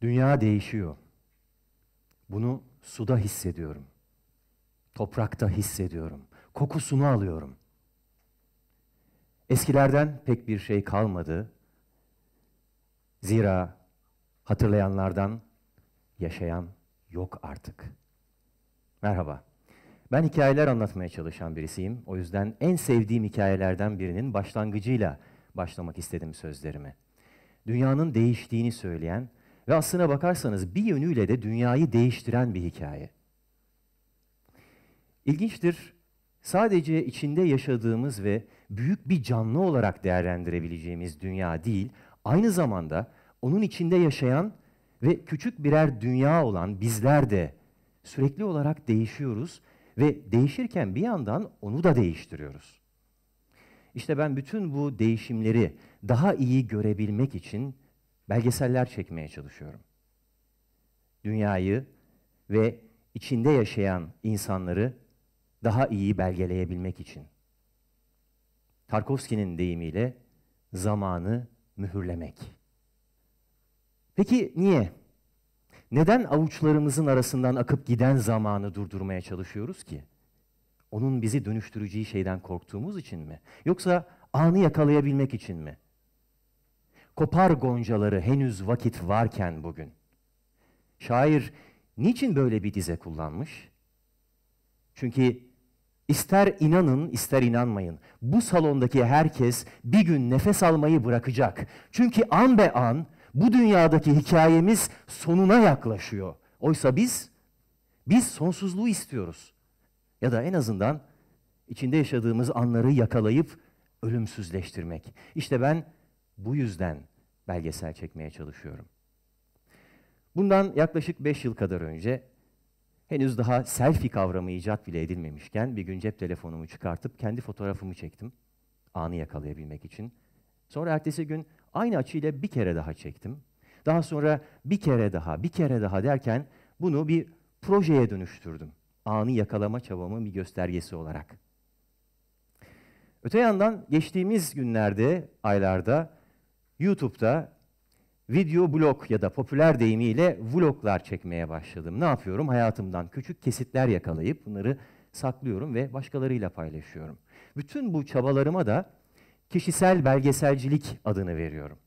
Dünya değişiyor. Bunu suda hissediyorum. Toprakta hissediyorum. Kokusunu alıyorum. Eskilerden pek bir şey kalmadı. Zira hatırlayanlardan yaşayan yok artık. Merhaba. Ben hikayeler anlatmaya çalışan birisiyim. O yüzden en sevdiğim hikayelerden birinin başlangıcıyla başlamak istedim sözlerimi. Dünyanın değiştiğini söyleyen ve aslına bakarsanız bir yönüyle de dünyayı değiştiren bir hikaye. İlginçtir, sadece içinde yaşadığımız ve büyük bir canlı olarak değerlendirebileceğimiz dünya değil, aynı zamanda onun içinde yaşayan ve küçük birer dünya olan bizler de sürekli olarak değişiyoruz ve değişirken bir yandan onu da değiştiriyoruz. İşte ben bütün bu değişimleri daha iyi görebilmek için belgeseller çekmeye çalışıyorum. Dünyayı ve içinde yaşayan insanları daha iyi belgeleyebilmek için. Tarkovski'nin deyimiyle zamanı mühürlemek. Peki niye? Neden avuçlarımızın arasından akıp giden zamanı durdurmaya çalışıyoruz ki? Onun bizi dönüştüreceği şeyden korktuğumuz için mi? Yoksa anı yakalayabilmek için mi? Kopar goncaları henüz vakit varken bugün. Şair niçin böyle bir dize kullanmış? Çünkü ister inanın ister inanmayın bu salondaki herkes bir gün nefes almayı bırakacak. Çünkü an be an bu dünyadaki hikayemiz sonuna yaklaşıyor. Oysa biz, biz sonsuzluğu istiyoruz. Ya da en azından içinde yaşadığımız anları yakalayıp ölümsüzleştirmek. İşte ben bu yüzden belgesel çekmeye çalışıyorum. Bundan yaklaşık beş yıl kadar önce henüz daha selfie kavramı icat bile edilmemişken bir gün cep telefonumu çıkartıp kendi fotoğrafımı çektim. Anı yakalayabilmek için. Sonra ertesi gün aynı açıyla bir kere daha çektim. Daha sonra bir kere daha, bir kere daha derken bunu bir projeye dönüştürdüm. Anı yakalama çabamın bir göstergesi olarak. Öte yandan geçtiğimiz günlerde, aylarda YouTube'da video blog ya da popüler deyimiyle vloglar çekmeye başladım. Ne yapıyorum? Hayatımdan küçük kesitler yakalayıp bunları saklıyorum ve başkalarıyla paylaşıyorum. Bütün bu çabalarıma da kişisel belgeselcilik adını veriyorum.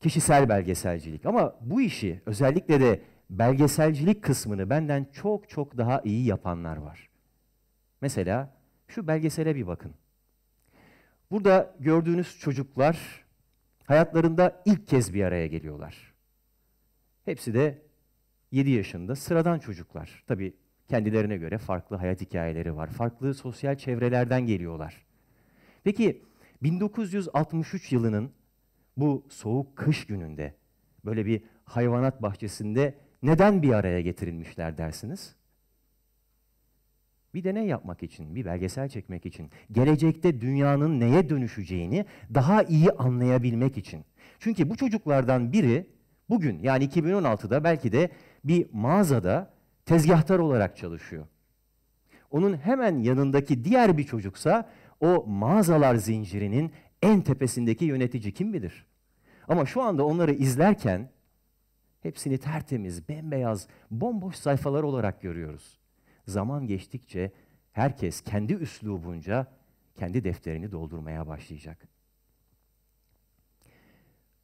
Kişisel belgeselcilik ama bu işi özellikle de belgeselcilik kısmını benden çok çok daha iyi yapanlar var. Mesela şu belgesele bir bakın. Burada gördüğünüz çocuklar hayatlarında ilk kez bir araya geliyorlar. Hepsi de 7 yaşında sıradan çocuklar. Tabii kendilerine göre farklı hayat hikayeleri var. Farklı sosyal çevrelerden geliyorlar. Peki 1963 yılının bu soğuk kış gününde böyle bir hayvanat bahçesinde neden bir araya getirilmişler dersiniz? Bir deney yapmak için, bir belgesel çekmek için, gelecekte dünyanın neye dönüşeceğini daha iyi anlayabilmek için. Çünkü bu çocuklardan biri bugün yani 2016'da belki de bir mağazada tezgahtar olarak çalışıyor. Onun hemen yanındaki diğer bir çocuksa o mağazalar zincirinin en tepesindeki yönetici kim bilir? Ama şu anda onları izlerken hepsini tertemiz, bembeyaz, bomboş sayfalar olarak görüyoruz. Zaman geçtikçe herkes kendi üslubunca kendi defterini doldurmaya başlayacak.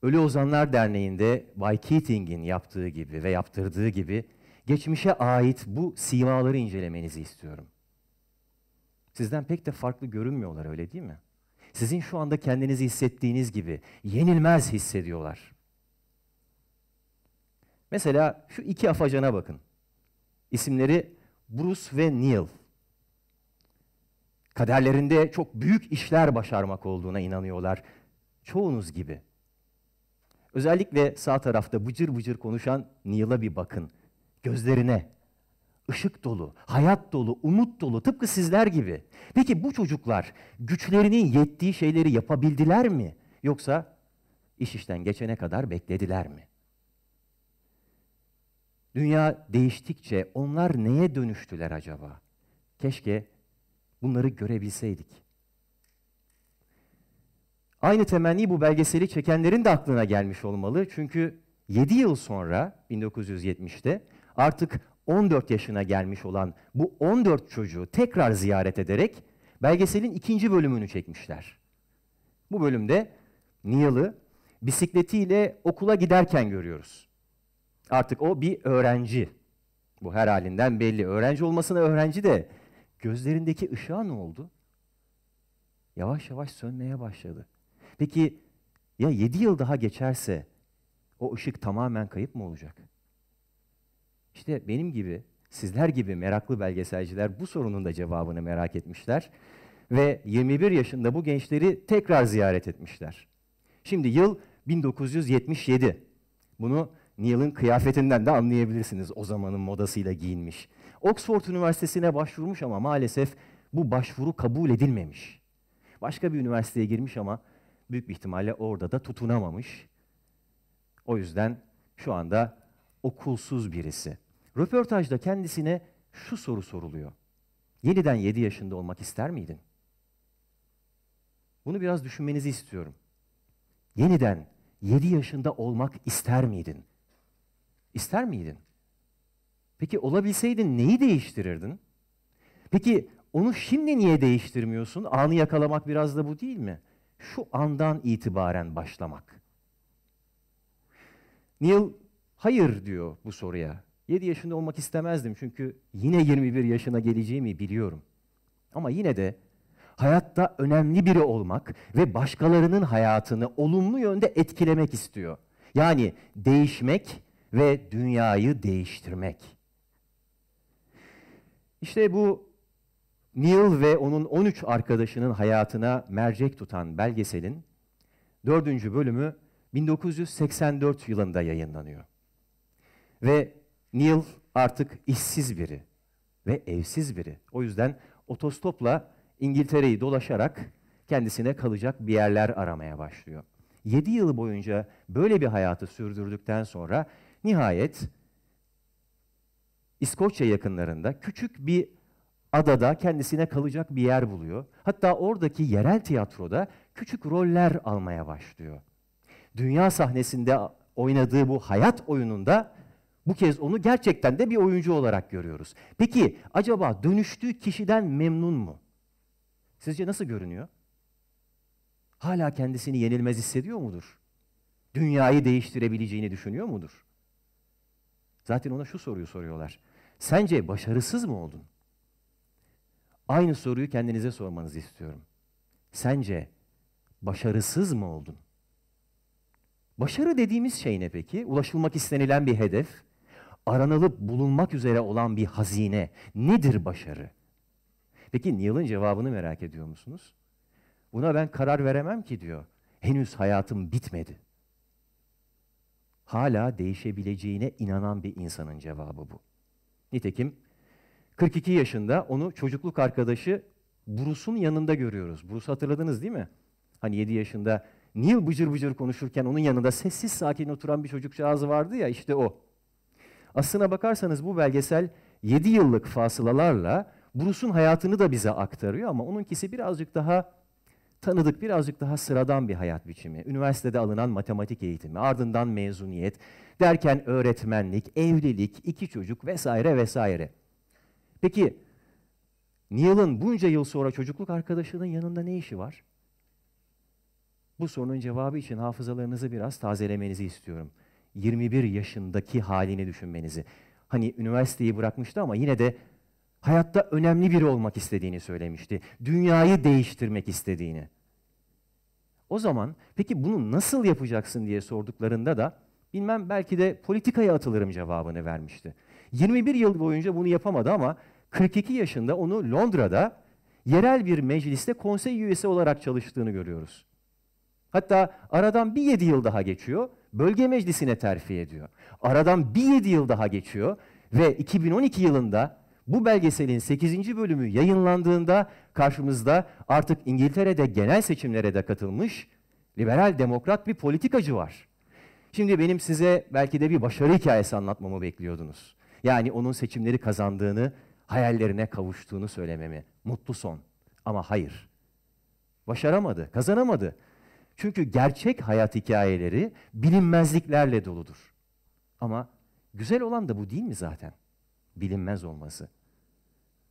Ölü Ozanlar Derneği'nde Bay Keating'in yaptığı gibi ve yaptırdığı gibi geçmişe ait bu simaları incelemenizi istiyorum. Sizden pek de farklı görünmüyorlar öyle değil mi? Sizin şu anda kendinizi hissettiğiniz gibi yenilmez hissediyorlar. Mesela şu iki afacana bakın. İsimleri Bruce ve Neil. Kaderlerinde çok büyük işler başarmak olduğuna inanıyorlar. Çoğunuz gibi. Özellikle sağ tarafta bıcır bıcır konuşan Neil'a bir bakın. Gözlerine, ışık dolu, hayat dolu, umut dolu tıpkı sizler gibi. Peki bu çocuklar güçlerinin yettiği şeyleri yapabildiler mi? Yoksa iş işten geçene kadar beklediler mi? Dünya değiştikçe onlar neye dönüştüler acaba? Keşke bunları görebilseydik. Aynı temenni bu belgeseli çekenlerin de aklına gelmiş olmalı. Çünkü 7 yıl sonra 1970'te artık 14 yaşına gelmiş olan bu 14 çocuğu tekrar ziyaret ederek belgeselin ikinci bölümünü çekmişler. Bu bölümde Neil'ı bisikletiyle okula giderken görüyoruz. Artık o bir öğrenci. Bu her halinden belli. Öğrenci olmasına öğrenci de gözlerindeki ışığa ne oldu? Yavaş yavaş sönmeye başladı. Peki ya 7 yıl daha geçerse o ışık tamamen kayıp mı olacak? İşte benim gibi, sizler gibi meraklı belgeselciler bu sorunun da cevabını merak etmişler ve 21 yaşında bu gençleri tekrar ziyaret etmişler. Şimdi yıl 1977. Bunu Neil'in kıyafetinden de anlayabilirsiniz o zamanın modasıyla giyinmiş. Oxford Üniversitesi'ne başvurmuş ama maalesef bu başvuru kabul edilmemiş. Başka bir üniversiteye girmiş ama büyük bir ihtimalle orada da tutunamamış. O yüzden şu anda okulsuz birisi. Röportajda kendisine şu soru soruluyor. Yeniden 7 yaşında olmak ister miydin? Bunu biraz düşünmenizi istiyorum. Yeniden 7 yaşında olmak ister miydin? İster miydin? Peki olabilseydin neyi değiştirirdin? Peki onu şimdi niye değiştirmiyorsun? Anı yakalamak biraz da bu değil mi? Şu andan itibaren başlamak. Neil hayır diyor bu soruya. 7 yaşında olmak istemezdim çünkü yine 21 yaşına geleceğimi biliyorum. Ama yine de hayatta önemli biri olmak ve başkalarının hayatını olumlu yönde etkilemek istiyor. Yani değişmek ve dünyayı değiştirmek. İşte bu Neil ve onun 13 arkadaşının hayatına mercek tutan belgeselin dördüncü bölümü 1984 yılında yayınlanıyor. Ve Neil artık işsiz biri ve evsiz biri. O yüzden otostopla İngiltere'yi dolaşarak kendisine kalacak bir yerler aramaya başlıyor. 7 yıl boyunca böyle bir hayatı sürdürdükten sonra nihayet İskoçya yakınlarında küçük bir adada kendisine kalacak bir yer buluyor. Hatta oradaki yerel tiyatroda küçük roller almaya başlıyor. Dünya sahnesinde oynadığı bu hayat oyununda bu kez onu gerçekten de bir oyuncu olarak görüyoruz. Peki acaba dönüştüğü kişiden memnun mu? Sizce nasıl görünüyor? Hala kendisini yenilmez hissediyor mudur? Dünyayı değiştirebileceğini düşünüyor mudur? Zaten ona şu soruyu soruyorlar. Sence başarısız mı oldun? Aynı soruyu kendinize sormanızı istiyorum. Sence başarısız mı oldun? Başarı dediğimiz şey ne peki? Ulaşılmak istenilen bir hedef, aranılıp bulunmak üzere olan bir hazine. Nedir başarı? Peki Neil'in cevabını merak ediyor musunuz? Buna ben karar veremem ki diyor. Henüz hayatım bitmedi. Hala değişebileceğine inanan bir insanın cevabı bu. Nitekim 42 yaşında onu çocukluk arkadaşı Bruce'un yanında görüyoruz. Bruce hatırladınız değil mi? Hani 7 yaşında Neil bıcır bıcır konuşurken onun yanında sessiz sakin oturan bir çocukcağızı vardı ya işte o. Aslına bakarsanız bu belgesel 7 yıllık fasılalarla Bruce'un hayatını da bize aktarıyor ama onunkisi birazcık daha tanıdık, birazcık daha sıradan bir hayat biçimi. Üniversitede alınan matematik eğitimi, ardından mezuniyet, derken öğretmenlik, evlilik, iki çocuk vesaire vesaire. Peki Neil'ın bunca yıl sonra çocukluk arkadaşının yanında ne işi var? Bu sorunun cevabı için hafızalarınızı biraz tazelemenizi istiyorum. 21 yaşındaki halini düşünmenizi. Hani üniversiteyi bırakmıştı ama yine de hayatta önemli biri olmak istediğini söylemişti. Dünyayı değiştirmek istediğini. O zaman peki bunu nasıl yapacaksın diye sorduklarında da bilmem belki de politikaya atılırım cevabını vermişti. 21 yıl boyunca bunu yapamadı ama 42 yaşında onu Londra'da yerel bir mecliste konsey üyesi olarak çalıştığını görüyoruz. Hatta aradan bir yedi yıl daha geçiyor, bölge meclisine terfi ediyor. Aradan bir yedi yıl daha geçiyor ve 2012 yılında bu belgeselin 8. bölümü yayınlandığında karşımızda artık İngiltere'de genel seçimlere de katılmış liberal demokrat bir politikacı var. Şimdi benim size belki de bir başarı hikayesi anlatmamı bekliyordunuz. Yani onun seçimleri kazandığını, hayallerine kavuştuğunu söylememi. Mutlu son. Ama hayır. Başaramadı, kazanamadı. Çünkü gerçek hayat hikayeleri bilinmezliklerle doludur. Ama güzel olan da bu değil mi zaten? Bilinmez olması.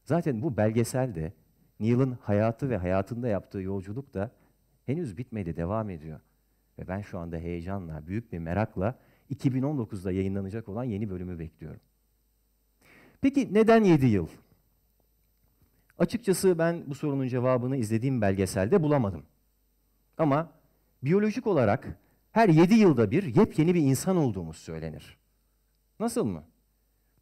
Zaten bu belgeselde Neil'in hayatı ve hayatında yaptığı yolculuk da henüz bitmedi, devam ediyor. Ve ben şu anda heyecanla, büyük bir merakla 2019'da yayınlanacak olan yeni bölümü bekliyorum. Peki neden 7 yıl? Açıkçası ben bu sorunun cevabını izlediğim belgeselde bulamadım. Ama biyolojik olarak her 7 yılda bir yepyeni bir insan olduğumuz söylenir. Nasıl mı?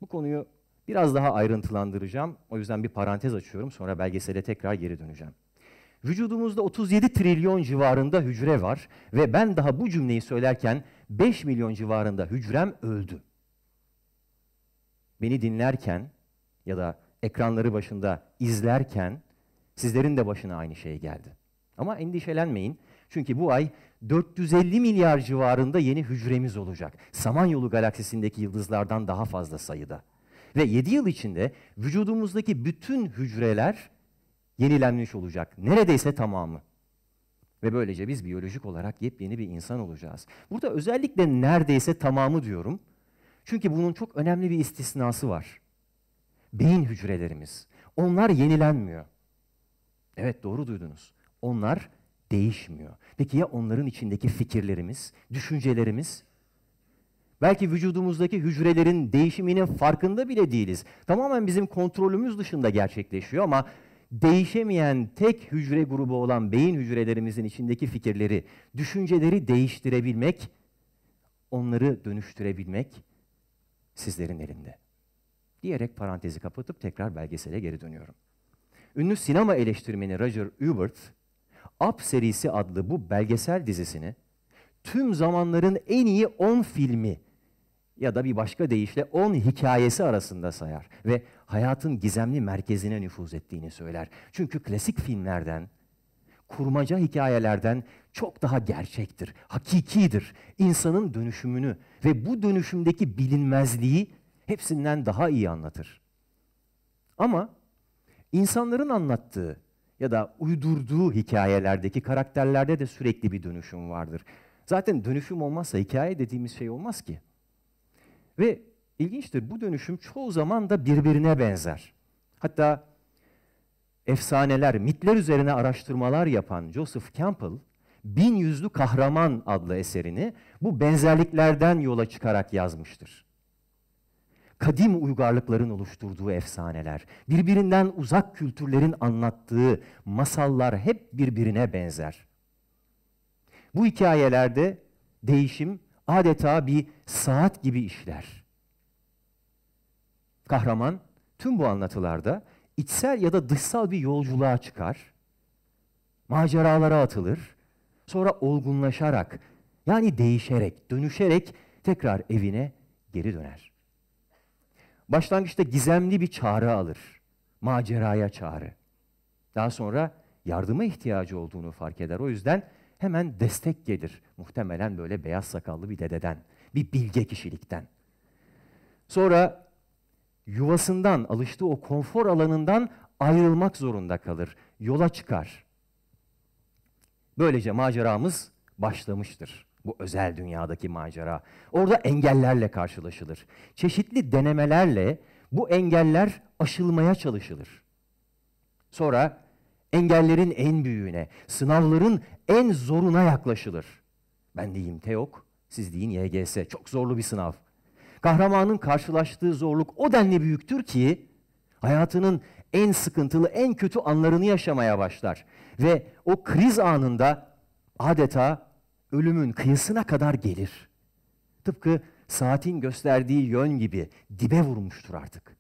Bu konuyu biraz daha ayrıntılandıracağım. O yüzden bir parantez açıyorum. Sonra belgesele tekrar geri döneceğim. Vücudumuzda 37 trilyon civarında hücre var ve ben daha bu cümleyi söylerken 5 milyon civarında hücrem öldü. Beni dinlerken ya da ekranları başında izlerken sizlerin de başına aynı şey geldi. Ama endişelenmeyin. Çünkü bu ay 450 milyar civarında yeni hücremiz olacak. Samanyolu galaksisindeki yıldızlardan daha fazla sayıda. Ve 7 yıl içinde vücudumuzdaki bütün hücreler yenilenmiş olacak. Neredeyse tamamı. Ve böylece biz biyolojik olarak yepyeni bir insan olacağız. Burada özellikle neredeyse tamamı diyorum. Çünkü bunun çok önemli bir istisnası var. Beyin hücrelerimiz. Onlar yenilenmiyor. Evet doğru duydunuz. Onlar değişmiyor. Peki ya onların içindeki fikirlerimiz, düşüncelerimiz? Belki vücudumuzdaki hücrelerin değişiminin farkında bile değiliz. Tamamen bizim kontrolümüz dışında gerçekleşiyor ama değişemeyen tek hücre grubu olan beyin hücrelerimizin içindeki fikirleri, düşünceleri değiştirebilmek, onları dönüştürebilmek sizlerin elinde. Diyerek parantezi kapatıp tekrar belgesele geri dönüyorum. Ünlü sinema eleştirmeni Roger Ebert, Up serisi adlı bu belgesel dizisini tüm zamanların en iyi 10 filmi ya da bir başka deyişle 10 hikayesi arasında sayar ve hayatın gizemli merkezine nüfuz ettiğini söyler. Çünkü klasik filmlerden, kurmaca hikayelerden çok daha gerçektir, hakikidir. İnsanın dönüşümünü ve bu dönüşümdeki bilinmezliği hepsinden daha iyi anlatır. Ama insanların anlattığı ya da uydurduğu hikayelerdeki karakterlerde de sürekli bir dönüşüm vardır. Zaten dönüşüm olmazsa hikaye dediğimiz şey olmaz ki. Ve ilginçtir bu dönüşüm çoğu zaman da birbirine benzer. Hatta efsaneler, mitler üzerine araştırmalar yapan Joseph Campbell, Bin Yüzlü Kahraman adlı eserini bu benzerliklerden yola çıkarak yazmıştır. Kadim uygarlıkların oluşturduğu efsaneler, birbirinden uzak kültürlerin anlattığı masallar hep birbirine benzer. Bu hikayelerde değişim adeta bir saat gibi işler. Kahraman tüm bu anlatılarda içsel ya da dışsal bir yolculuğa çıkar, maceralara atılır, sonra olgunlaşarak yani değişerek, dönüşerek tekrar evine geri döner. Başlangıçta gizemli bir çağrı alır, maceraya çağrı. Daha sonra yardıma ihtiyacı olduğunu fark eder. O yüzden hemen destek gelir. Muhtemelen böyle beyaz sakallı bir dededen, bir bilge kişilikten. Sonra yuvasından, alıştığı o konfor alanından ayrılmak zorunda kalır. Yola çıkar. Böylece maceramız başlamıştır. Bu özel dünyadaki macera. Orada engellerle karşılaşılır. Çeşitli denemelerle bu engeller aşılmaya çalışılır. Sonra engellerin en büyüğüne, sınavların en zoruna yaklaşılır. Ben diyeyim TEOK, siz deyin YGS. Çok zorlu bir sınav. Kahramanın karşılaştığı zorluk o denli büyüktür ki hayatının en sıkıntılı, en kötü anlarını yaşamaya başlar. Ve o kriz anında adeta ölümün kıyısına kadar gelir. Tıpkı saatin gösterdiği yön gibi dibe vurmuştur artık.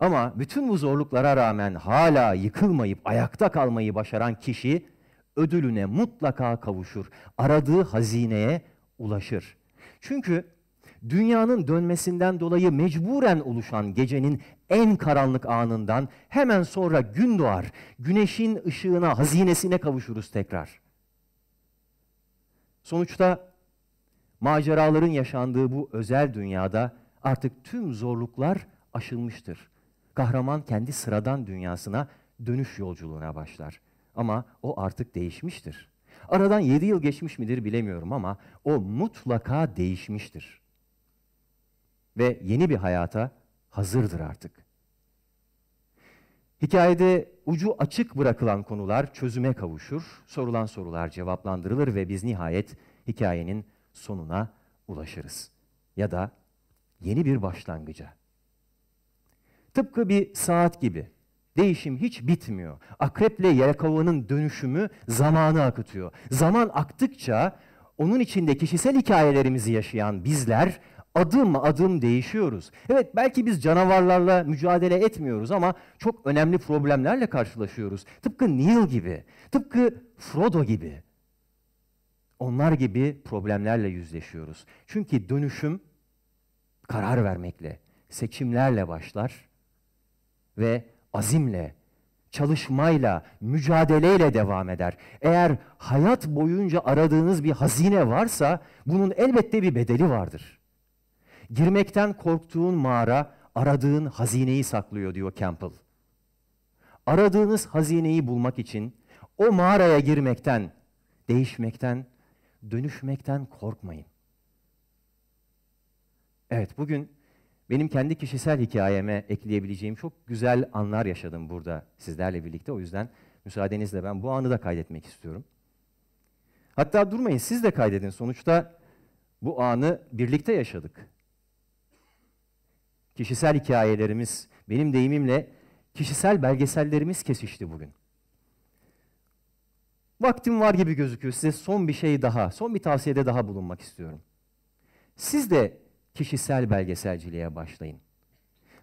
Ama bütün bu zorluklara rağmen hala yıkılmayıp ayakta kalmayı başaran kişi ödülüne mutlaka kavuşur. Aradığı hazineye ulaşır. Çünkü dünyanın dönmesinden dolayı mecburen oluşan gecenin en karanlık anından hemen sonra gün doğar. Güneşin ışığına, hazinesine kavuşuruz tekrar. Sonuçta maceraların yaşandığı bu özel dünyada artık tüm zorluklar aşılmıştır. kahraman kendi sıradan dünyasına dönüş yolculuğuna başlar. Ama o artık değişmiştir. Aradan yedi yıl geçmiş midir bilemiyorum ama o mutlaka değişmiştir. Ve yeni bir hayata hazırdır artık. Hikayede ucu açık bırakılan konular çözüme kavuşur, sorulan sorular cevaplandırılır ve biz nihayet hikayenin sonuna ulaşırız. Ya da yeni bir başlangıca. Tıpkı bir saat gibi. Değişim hiç bitmiyor. Akreple yelkovanın dönüşümü zamanı akıtıyor. Zaman aktıkça onun içinde kişisel hikayelerimizi yaşayan bizler adım adım değişiyoruz. Evet belki biz canavarlarla mücadele etmiyoruz ama çok önemli problemlerle karşılaşıyoruz. Tıpkı Neil gibi, tıpkı Frodo gibi. Onlar gibi problemlerle yüzleşiyoruz. Çünkü dönüşüm karar vermekle, seçimlerle başlar ve azimle, çalışmayla, mücadeleyle devam eder. Eğer hayat boyunca aradığınız bir hazine varsa bunun elbette bir bedeli vardır. Girmekten korktuğun mağara aradığın hazineyi saklıyor diyor Campbell. Aradığınız hazineyi bulmak için o mağaraya girmekten, değişmekten, dönüşmekten korkmayın. Evet bugün benim kendi kişisel hikayeme ekleyebileceğim çok güzel anlar yaşadım burada sizlerle birlikte. O yüzden müsaadenizle ben bu anı da kaydetmek istiyorum. Hatta durmayın siz de kaydedin. Sonuçta bu anı birlikte yaşadık. Kişisel hikayelerimiz, benim deyimimle kişisel belgesellerimiz kesişti bugün. Vaktim var gibi gözüküyor. Size son bir şey daha, son bir tavsiyede daha bulunmak istiyorum. Siz de kişisel belgeselciliğe başlayın.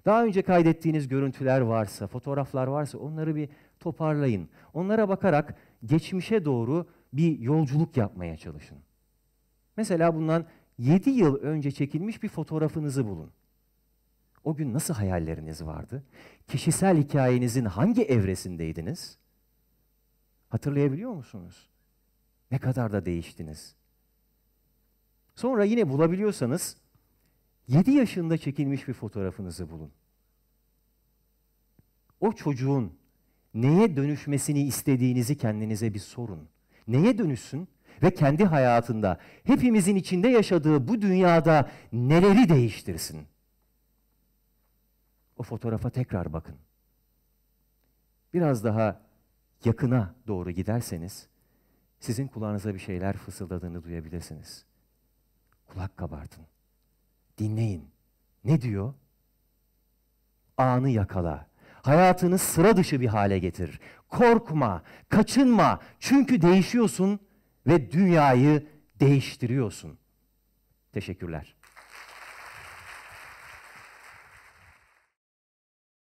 Daha önce kaydettiğiniz görüntüler varsa, fotoğraflar varsa onları bir toparlayın. Onlara bakarak geçmişe doğru bir yolculuk yapmaya çalışın. Mesela bundan 7 yıl önce çekilmiş bir fotoğrafınızı bulun. O gün nasıl hayalleriniz vardı? Kişisel hikayenizin hangi evresindeydiniz? Hatırlayabiliyor musunuz? Ne kadar da değiştiniz. Sonra yine bulabiliyorsanız 7 yaşında çekilmiş bir fotoğrafınızı bulun. O çocuğun neye dönüşmesini istediğinizi kendinize bir sorun. Neye dönüşsün ve kendi hayatında hepimizin içinde yaşadığı bu dünyada neleri değiştirsin? O fotoğrafa tekrar bakın. Biraz daha yakına doğru giderseniz sizin kulağınıza bir şeyler fısıldadığını duyabilirsiniz. Kulak kabartın. Dinleyin. Ne diyor? Anı yakala. Hayatını sıra dışı bir hale getir. Korkma, kaçınma. Çünkü değişiyorsun ve dünyayı değiştiriyorsun. Teşekkürler.